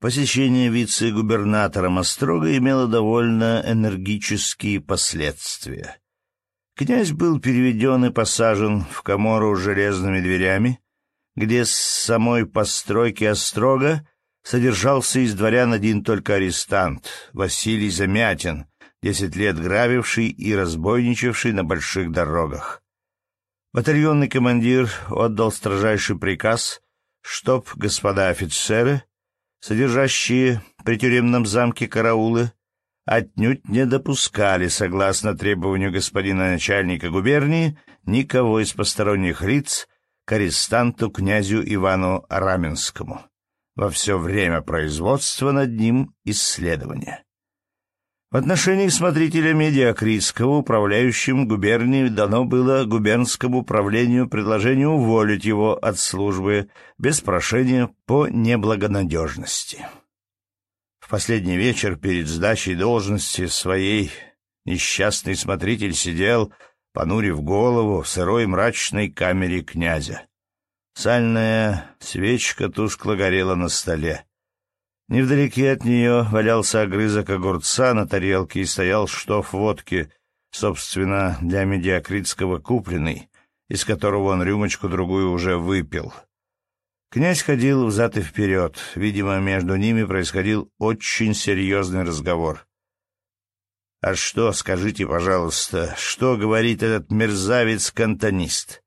Посещение вице-губернатора Острога имело довольно энергические последствия. Князь был переведен и посажен в комору с железными дверями, где с самой постройки Острога содержался из дворян один только арестант, Василий Замятин, десять лет грабивший и разбойничавший на больших дорогах. Батальонный командир отдал строжайший приказ, чтоб господа офицеры содержащие при тюремном замке караулы, отнюдь не допускали, согласно требованию господина начальника губернии, никого из посторонних лиц к арестанту князю Ивану Раменскому во все время производства над ним исследования. В отношении смотрителя Медиакритского управляющим губернией дано было губернскому управлению предложение уволить его от службы без прошения по неблагонадежности. В последний вечер перед сдачей должности своей несчастный смотритель сидел, понурив голову в сырой мрачной камере князя. Сальная свечка тускло горела на столе. Невдалеке от нее валялся огрызок огурца на тарелке и стоял штоф водки, собственно, для медиакритского купленный, из которого он рюмочку-другую уже выпил. Князь ходил взад и вперед. Видимо, между ними происходил очень серьезный разговор. «А что, скажите, пожалуйста, что говорит этот мерзавец-кантонист?»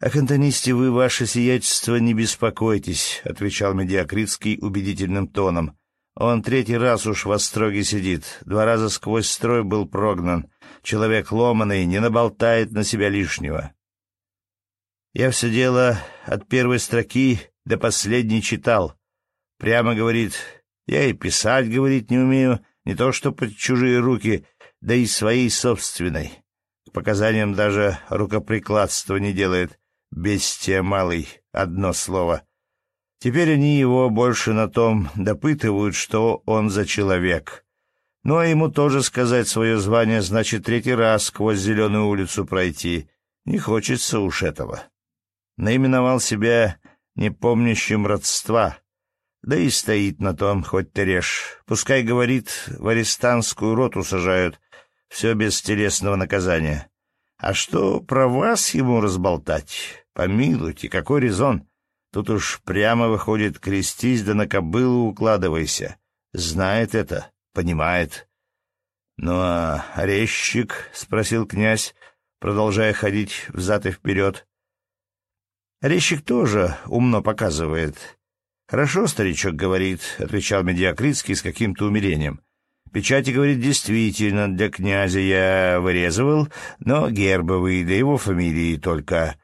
«О кантонисте вы, ваше сиятельство, не беспокойтесь», — отвечал Медиакритский убедительным тоном. «Он третий раз уж в остроге сидит, два раза сквозь строй был прогнан. Человек ломаный, не наболтает на себя лишнего». Я все дело от первой строки до последней читал. Прямо говорит, я и писать, говорит, не умею, не то что под чужие руки, да и своей собственной. К показаниям даже рукоприкладства не делает. Бестия малый, одно слово. Теперь они его больше на том допытывают, что он за человек. Ну, а ему тоже сказать свое звание, значит, третий раз сквозь зеленую улицу пройти. Не хочется уж этого. Наименовал себя непомнящим родства. Да и стоит на том, хоть ты режь. Пускай, говорит, в арестантскую роту сажают. Все без телесного наказания. А что про вас ему разболтать? Помилуйте, какой резон? Тут уж прямо выходит, крестись да на кобылу укладывайся. Знает это, понимает. — Ну а резчик? — спросил князь, продолжая ходить взад и вперед. — Резчик тоже умно показывает. — Хорошо, старичок говорит, — отвечал Медиакритский с каким-то умилением. — Печати, говорит, действительно для князя я вырезывал, но гербовые, да его фамилии только.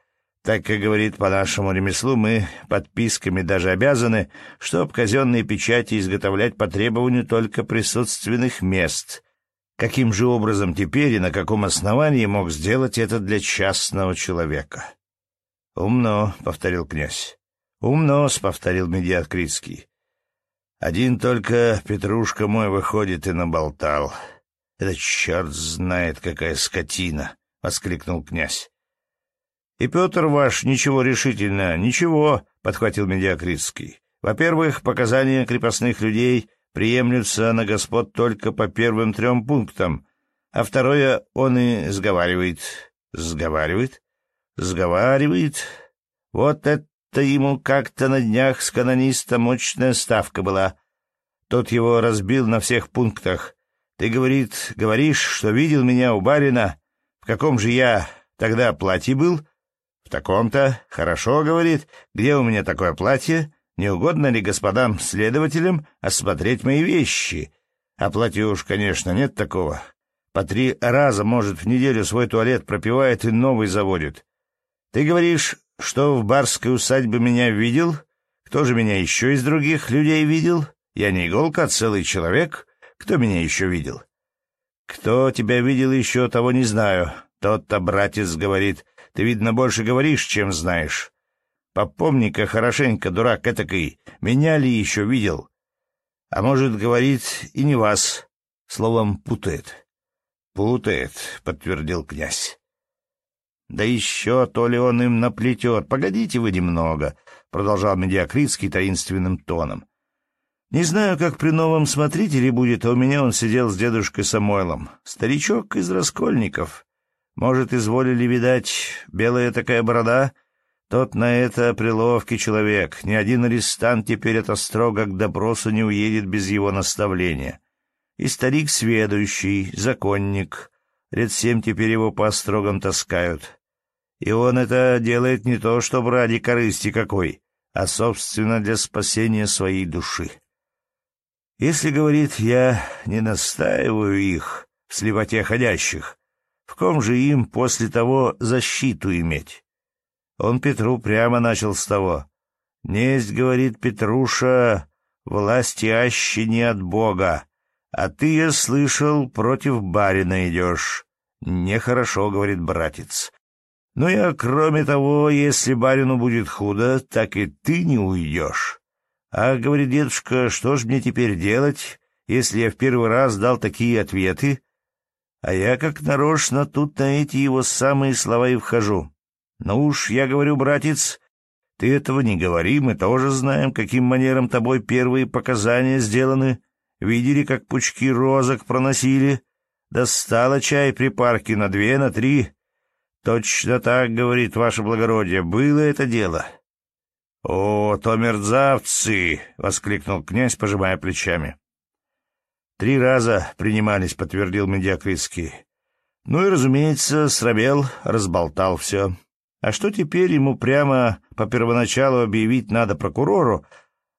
Так как говорит по нашему ремеслу, мы подписками даже обязаны, чтоб казенные печати изготовлять по требованию только присутственных мест. Каким же образом теперь и на каком основании мог сделать это для частного человека? — Умно, — повторил князь. — Умно, — повторил медиат Критский. Один только Петрушка мой выходит и наболтал. Это черт знает, какая скотина! — воскликнул князь. И Петр ваш ничего решительно, ничего, — подхватил Медиакритский. Во-первых, показания крепостных людей приемлются на господ только по первым трем пунктам, а второе он и сговаривает. Сговаривает? Сговаривает? Вот это ему как-то на днях с канонистом мощная ставка была. Тот его разбил на всех пунктах. Ты, говорит, говоришь, что видел меня у барина. В каком же я тогда платье был? Таком-то. Хорошо, — говорит, — где у меня такое платье? Не угодно ли господам следователям осмотреть мои вещи? А платья уж, конечно, нет такого. По три раза, может, в неделю свой туалет пропивает и новый заводит. Ты говоришь, что в барской усадьбе меня видел? Кто же меня еще из других людей видел? Я не иголка, а целый человек. Кто меня еще видел? Кто тебя видел еще, того не знаю. Тот-то братец говорит, ты, видно, больше говоришь, чем знаешь. Попомни-ка хорошенько, дурак этакой, меня ли еще видел? А может, говорит, и не вас. Словом, путает. Путает, — подтвердил князь. Да еще то ли он им наплетет. Погодите вы немного, — продолжал Медиакритский таинственным тоном. Не знаю, как при новом смотрителе будет, а у меня он сидел с дедушкой Самойлом. Старичок из Раскольников. Может, изволили, видать, белая такая борода? Тот на это приловкий человек. Ни один арестант теперь от строго к допросу не уедет без его наставления. И старик сведущий, законник. Лет семь теперь его по острогам таскают. И он это делает не то, чтобы ради корысти какой, а, собственно, для спасения своей души. Если, говорит, я не настаиваю их в слепоте ходящих, в ком же им после того защиту иметь? Он Петру прямо начал с того. «Несть, — говорит Петруша, — власти аще не от Бога, а ты, я слышал, против барина идешь. Нехорошо, — говорит братец. Ну и кроме того, если барину будет худо, так и ты не уйдешь. «А, — говорит дедушка, — что ж мне теперь делать, если я в первый раз дал такие ответы? А я как нарочно тут на эти его самые слова и вхожу. Ну уж, я говорю, братец, ты этого не говори, мы тоже знаем, каким манером тобой первые показания сделаны. Видели, как пучки розок проносили? Достало чай при парке на две, на три. Точно так, говорит ваше благородие, было это дело». «О, то мерзавцы!» — воскликнул князь, пожимая плечами. «Три раза принимались», — подтвердил Медиакритский. Ну и, разумеется, срабел, разболтал все. А что теперь ему прямо по первоначалу объявить надо прокурору,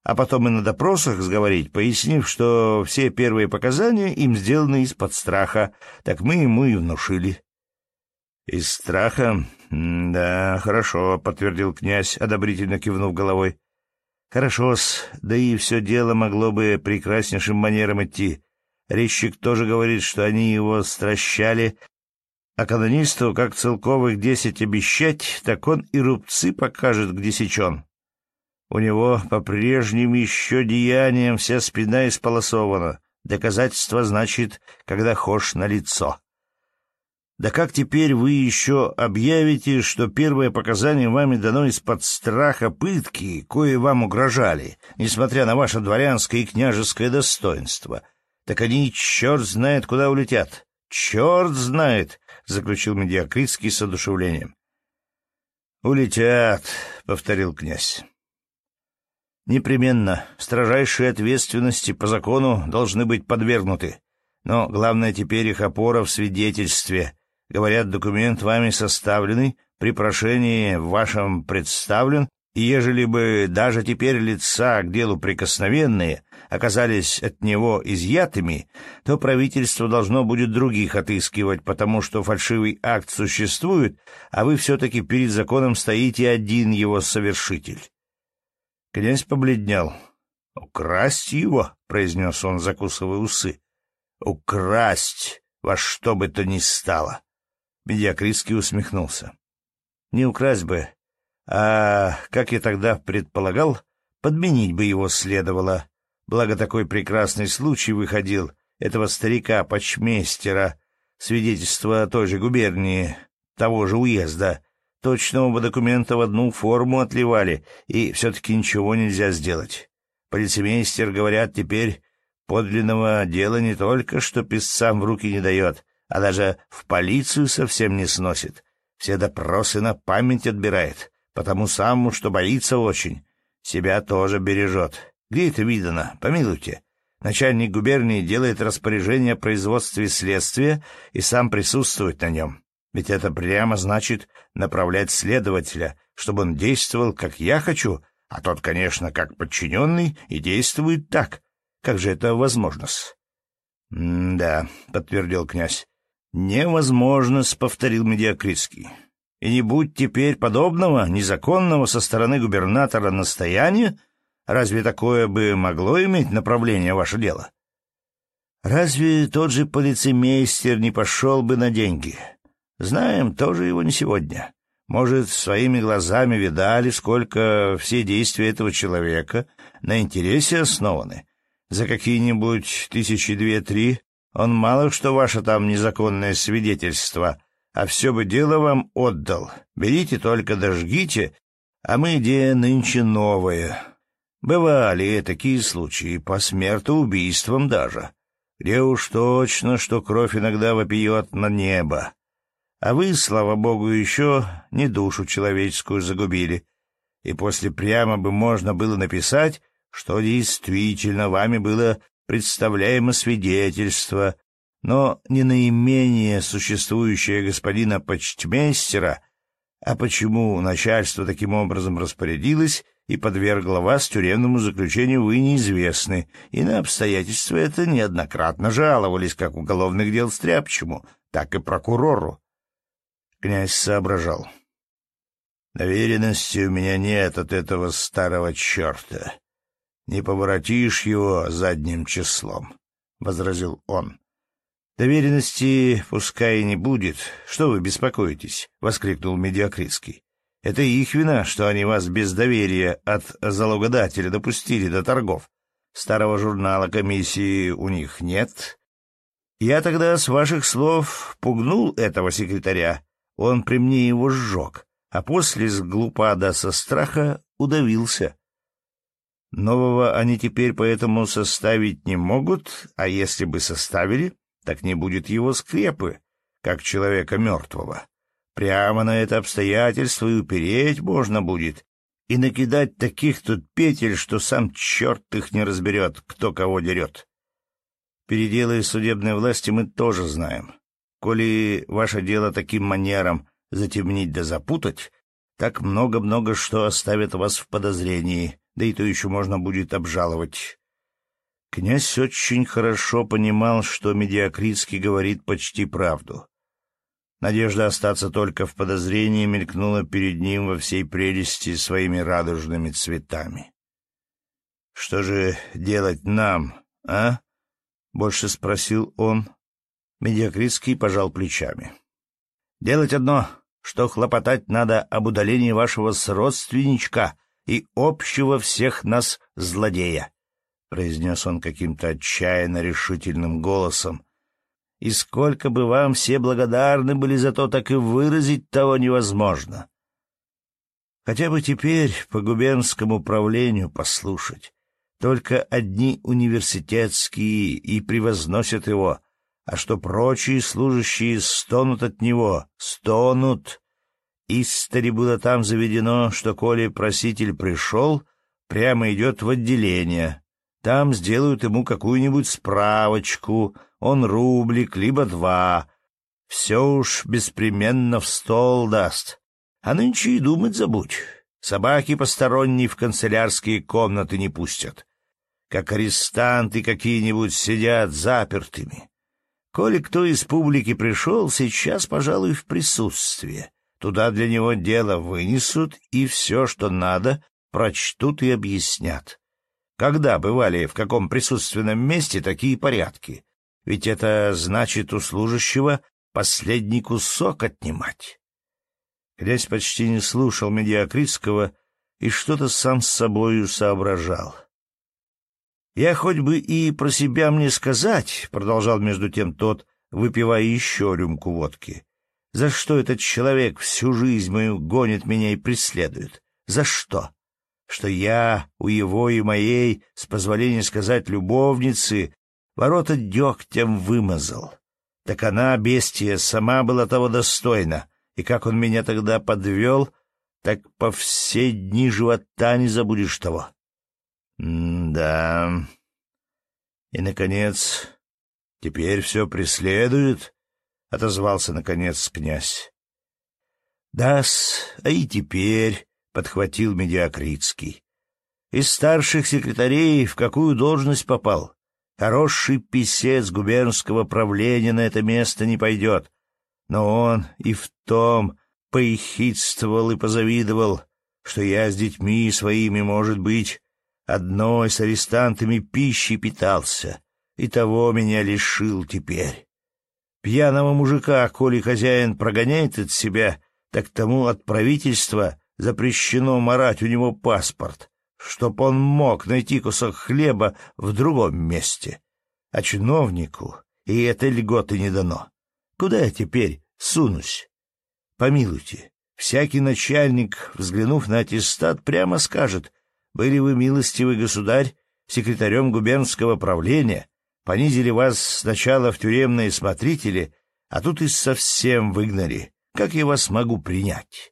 а потом и на допросах сговорить, пояснив, что все первые показания им сделаны из-под страха, так мы ему и внушили. «Из страха? да, хорошо», — подтвердил князь, одобрительно кивнув головой. «Хорошо-с, да и все дело могло бы прекраснейшим манером идти. Резчик тоже говорит, что они его стращали, а канонисту, как целковых десять обещать, так он и рубцы покажет, где сечен. У него по прежним еще деяниям вся спина исполосована. Доказательство значит, когда хошь на лицо. Да как теперь вы еще объявите, что первое показание вами дано из-под страха пытки, кое вам угрожали, несмотря на ваше дворянское и княжеское достоинство? Так они черт знает куда улетят. Черт знает, — заключил Медиакритский с одушевлением. «Улетят», — повторил князь. «Непременно. Строжайшие ответственности по закону должны быть подвергнуты. Но главное теперь их опора в свидетельстве — Говорят, документ вами составленный, при прошении вашем представлен, и ежели бы даже теперь лица к делу прикосновенные оказались от него изъятыми, то правительство должно будет других отыскивать, потому что фальшивый акт существует, а вы все-таки перед законом стоите один его совершитель. Князь побледнел. «Украсть его?» — произнес он, закусывая усы. «Украсть во что бы то ни стало!» Медиакритский усмехнулся. Не украсть бы, а, как я тогда предполагал, подменить бы его следовало. Благо такой прекрасный случай выходил этого старика-почмейстера, свидетельство той же губернии, того же уезда. Точно оба документа в одну форму отливали, и все-таки ничего нельзя сделать. Полицеймейстер, говорят, теперь подлинного дела не только что писцам в руки не дает, а даже в полицию совсем не сносит. Все допросы на память отбирает, потому самому, что боится очень. Себя тоже бережет. Где это видано? Помилуйте. Начальник губернии делает распоряжение о производстве следствия и сам присутствует на нем. Ведь это прямо значит направлять следователя, чтобы он действовал, как я хочу, а тот, конечно, как подчиненный, и действует так. Как же это возможно-с? — Да, — подтвердил князь. «Невозможно», — повторил Медиакритский. «И не будь теперь подобного, незаконного со стороны губернатора настояния, разве такое бы могло иметь направление ваше дело?» «Разве тот же полицеймейстер не пошел бы на деньги? Знаем, тоже его не сегодня. Может, своими глазами видали, сколько все действия этого человека на интересе основаны. За какие-нибудь тысячи две-три он мало что ваше там незаконное свидетельство, а все бы дело вам отдал. Берите только дожгите, а мы идея нынче новая. Бывали такие случаи, по смертоубийствам даже, где уж точно, что кровь иногда вопиет на небо. А вы, слава богу, еще не душу человеческую загубили, и после прямо бы можно было написать, что действительно вами было представляемо свидетельство, но не наименее существующее господина почтмейстера, а почему начальство таким образом распорядилось и подвергло вас тюремному заключению, вы неизвестны, и на обстоятельства это неоднократно жаловались как уголовных дел Стряпчему, так и прокурору. Князь соображал. Доверенности у меня нет от этого старого черта. Не поворотишь его задним числом, — возразил он. «Доверенности пускай и не будет. Что вы беспокоитесь?» — воскликнул Медиакритский. «Это их вина, что они вас без доверия от залогодателя допустили до торгов. Старого журнала комиссии у них нет. Я тогда, с ваших слов, пугнул этого секретаря. Он при мне его сжег, а после с глупада со страха удавился». Нового они теперь поэтому составить не могут, а если бы составили, так не будет его скрепы, как человека мертвого. Прямо на это обстоятельство и упереть можно будет, и накидать таких тут петель, что сам черт их не разберет, кто кого дерет. Переделы судебной власти мы тоже знаем. Коли ваше дело таким манером затемнить да запутать, так много-много что оставит вас в подозрении, да и то еще можно будет обжаловать. Князь очень хорошо понимал, что Медиакритский говорит почти правду. Надежда остаться только в подозрении мелькнула перед ним во всей прелести своими радужными цветами. «Что же делать нам, а?» — больше спросил он. Медиакритский пожал плечами. «Делать одно, что хлопотать надо об удалении вашего сродственничка и общего всех нас злодея произнес он каким-то отчаянно решительным голосом. «И сколько бы вам все благодарны были за то, так и выразить того невозможно. Хотя бы теперь по губернскому правлению послушать. Только одни университетские и превозносят его, а что прочие служащие стонут от него, стонут. Истори было там заведено, что коли проситель пришел, прямо идет в отделение, там сделают ему какую-нибудь справочку, он рублик, либо два. Все уж беспременно в стол даст. А нынче и думать забудь. Собаки посторонние в канцелярские комнаты не пустят. Как арестанты какие-нибудь сидят запертыми. Коли кто из публики пришел, сейчас, пожалуй, в присутствии. Туда для него дело вынесут, и все, что надо, прочтут и объяснят. Когда бывали в каком присутственном месте такие порядки? Ведь это значит у служащего последний кусок отнимать. Князь почти не слушал Медиакритского и что-то сам с собою соображал. «Я хоть бы и про себя мне сказать», — продолжал между тем тот, выпивая еще рюмку водки, — «за что этот человек всю жизнь мою гонит меня и преследует? За что? Что я у его и моей, с позволения сказать, любовницы, ворота дегтем вымазал. Так она, бестия, сама была того достойна, и как он меня тогда подвел, так по все дни живота не забудешь того. М-да. И, наконец, теперь все преследует, — отозвался, наконец, князь. Да-с, а и теперь — подхватил Медиакритский. «Из старших секретарей в какую должность попал? Хороший писец губернского правления на это место не пойдет. Но он и в том поехидствовал и позавидовал, что я с детьми своими, может быть, одной с арестантами пищей питался, и того меня лишил теперь. Пьяного мужика, коли хозяин прогоняет от себя, так тому от правительства запрещено марать у него паспорт, чтоб он мог найти кусок хлеба в другом месте. А чиновнику и этой льготы не дано. Куда я теперь сунусь? Помилуйте, всякий начальник, взглянув на аттестат, прямо скажет, Были вы, милостивый государь, секретарем губернского правления, понизили вас сначала в тюремные смотрители, а тут и совсем выгнали. Как я вас могу принять?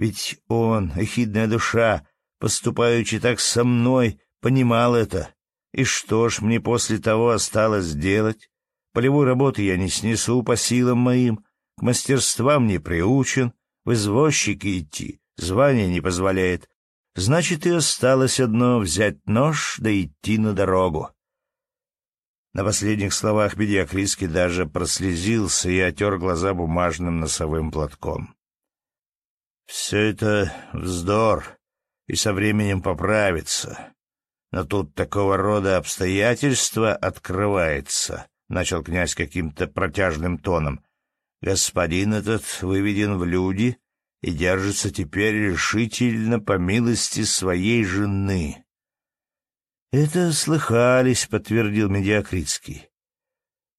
Ведь он, эхидная душа, поступаючи так со мной, понимал это. И что ж мне после того осталось делать? Полевой работы я не снесу по силам моим, к мастерствам не приучен, в извозчики идти, звание не позволяет. Значит, и осталось одно — взять нож да идти на дорогу. На последних словах Медиакритский даже прослезился и отер глаза бумажным носовым платком. «Все это вздор, и со временем поправится. Но тут такого рода обстоятельства открывается», — начал князь каким-то протяжным тоном. «Господин этот выведен в люди и держится теперь решительно по милости своей жены». «Это слыхались», — подтвердил Медиакритский.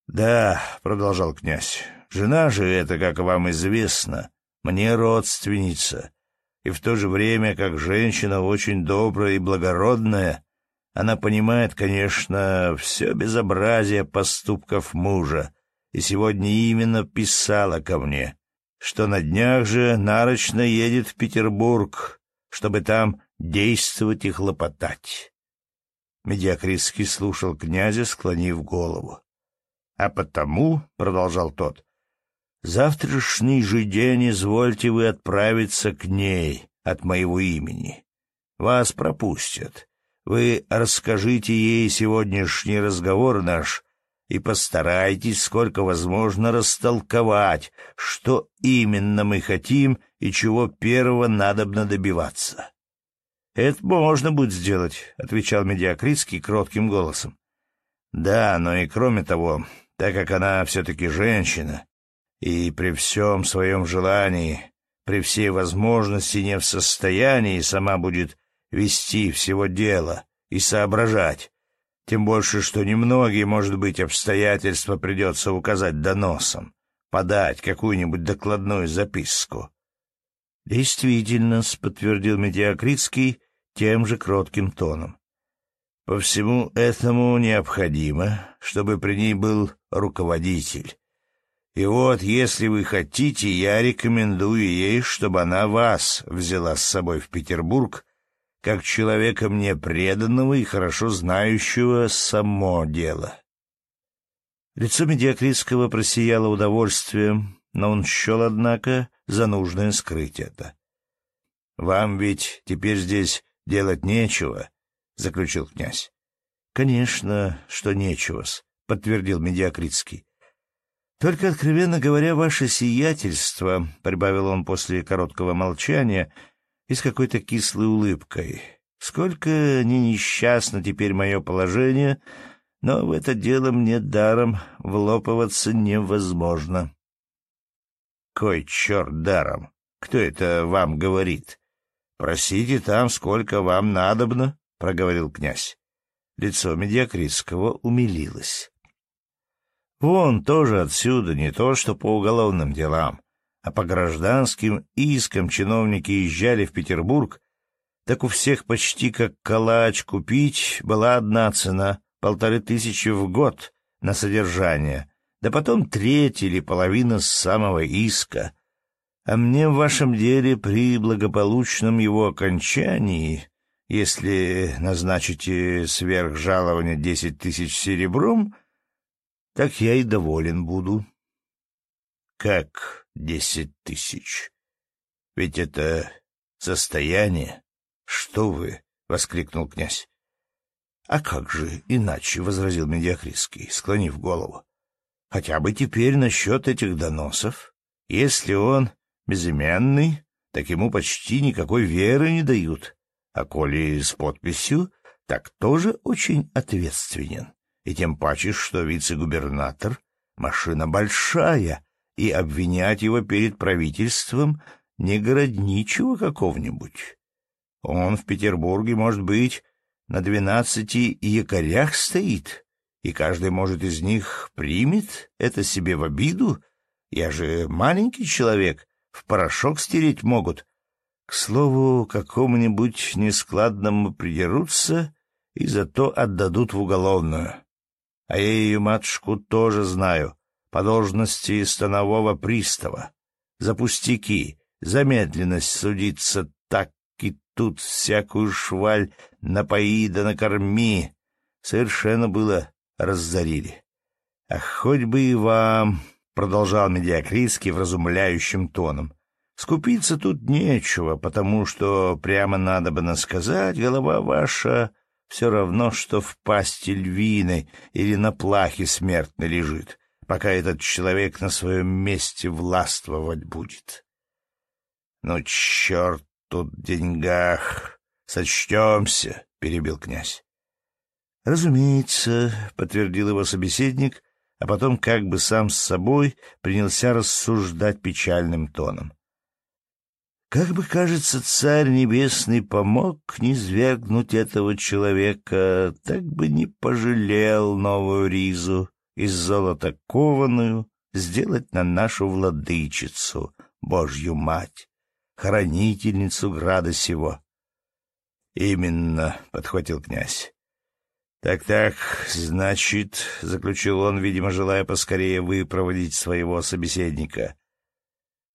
«Да», — продолжал князь, — «жена же это, как вам известно, мне родственница, и в то же время, как женщина очень добрая и благородная, она понимает, конечно, все безобразие поступков мужа, и сегодня именно писала ко мне, что на днях же нарочно едет в Петербург, чтобы там действовать и хлопотать. Медиакритский слушал князя, склонив голову. — А потому, — продолжал тот, — завтрашний же день извольте вы отправиться к ней от моего имени. Вас пропустят. Вы расскажите ей сегодняшний разговор наш и постарайтесь, сколько возможно, растолковать, что именно мы хотим и чего первого надобно добиваться. — Это можно будет сделать, — отвечал Медиакритский кротким голосом. — Да, но и кроме того, так как она все-таки женщина, и при всем своем желании, при всей возможности не в состоянии сама будет вести всего дела и соображать, тем больше, что немногие, может быть, обстоятельства придется указать доносом, подать какую-нибудь докладную записку. «Действительно», — подтвердил Медиакритский тем же кротким тоном. «По всему этому необходимо, чтобы при ней был руководитель. И вот, если вы хотите, я рекомендую ей, чтобы она вас взяла с собой в Петербург, как человека мне преданного и хорошо знающего само дело». Лицо Медиакритского просияло удовольствием, но он счел, однако, за нужное скрыть это. «Вам ведь теперь здесь делать нечего», — заключил князь. «Конечно, что нечего-с», — подтвердил Медиакритский. «Только, откровенно говоря, ваше сиятельство», — прибавил он после короткого молчания и с какой-то кислой улыбкой, — «сколько ни несчастно теперь мое положение, но в это дело мне даром влопываться невозможно». «Кой черт даром? Кто это вам говорит?» «Просите там, сколько вам надобно», — проговорил князь. Лицо Медиакритского умилилось. «Вон тоже отсюда, не то что по уголовным делам, а по гражданским искам чиновники езжали в Петербург, так у всех почти как калач купить была одна цена — полторы тысячи в год на содержание, да потом треть или половина с самого иска. А мне в вашем деле при благополучном его окончании, если назначите сверх жалования десять тысяч серебром, так я и доволен буду. Как десять тысяч? Ведь это состояние. Что вы? — воскликнул князь. — А как же иначе? — возразил Медиакритский, склонив голову. Хотя бы теперь насчет этих доносов. Если он безымянный, так ему почти никакой веры не дают. А коли с подписью, так тоже очень ответственен. И тем паче, что вице-губернатор — машина большая, и обвинять его перед правительством не городничего какого-нибудь. Он в Петербурге, может быть, на двенадцати якорях стоит, и каждый, может, из них примет это себе в обиду. Я же маленький человек, в порошок стереть могут. К слову, какому-нибудь нескладному придерутся и зато отдадут в уголовную. А я ее матушку тоже знаю, по должности станового пристава. За пустяки, замедленность судиться так и тут всякую шваль напои да накорми. Совершенно было разорили. А хоть бы и вам, — продолжал Медиакритский вразумляющим тоном, — скупиться тут нечего, потому что, прямо надо бы насказать, голова ваша все равно, что в пасти львиной или на плахе смертно лежит, пока этот человек на своем месте властвовать будет. Ну, черт тут в деньгах, сочтемся, — перебил князь. — Разумеется, — подтвердил его собеседник, а потом как бы сам с собой принялся рассуждать печальным тоном. Как бы, кажется, Царь Небесный помог низвергнуть этого человека, так бы не пожалел новую ризу из золота кованую сделать на нашу владычицу, Божью Мать, хранительницу града сего. — Именно, — подхватил князь. «Так-так, значит», — заключил он, видимо, желая поскорее выпроводить своего собеседника.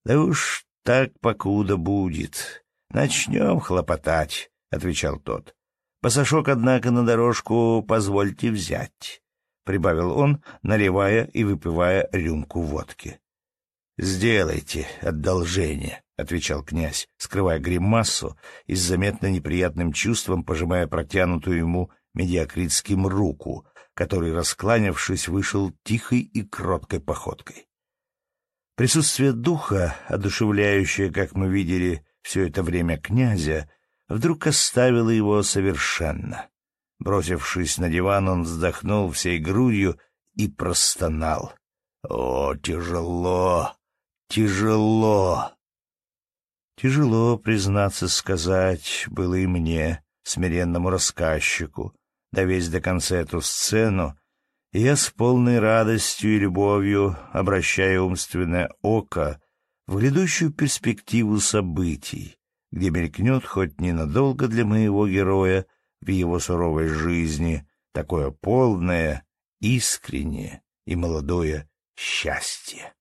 «Да уж так покуда будет. Начнем хлопотать, — отвечал тот. — Пасашок, однако, на дорожку позвольте взять, — прибавил он, наливая и выпивая рюмку водки. — Сделайте одолжение, — отвечал князь, скрывая гримасу и с заметно неприятным чувством пожимая протянутую ему медиакритским руку, который, раскланявшись, вышел тихой и кроткой походкой. Присутствие духа, одушевляющее, как мы видели, все это время князя, вдруг оставило его совершенно. Бросившись на диван, он вздохнул всей грудью и простонал. «О, тяжело! Тяжело!» Тяжело, признаться сказать, было и мне, смиренному рассказчику, довесть до конца эту сцену я с полной радостью и любовью, обращая умственное око в грядущую перспективу событий, где мелькнет хоть ненадолго для моего героя в его суровой жизни такое полное, искреннее и молодое счастье.